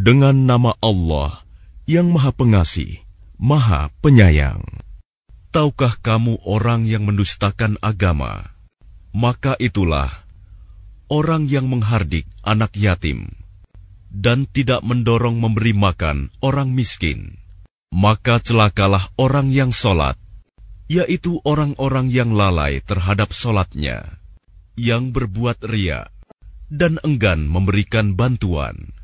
Dengan nama Allah yang Maha Pengasih, Maha Penyayang. Tahukah kamu orang yang mendustakan agama? Maka itulah orang yang menghardik anak yatim dan tidak mendorong memberi makan orang miskin. Maka celakalah orang yang sholat, yaitu orang-orang yang lalai terhadap sholatnya, yang berbuat ria dan enggan memberikan bantuan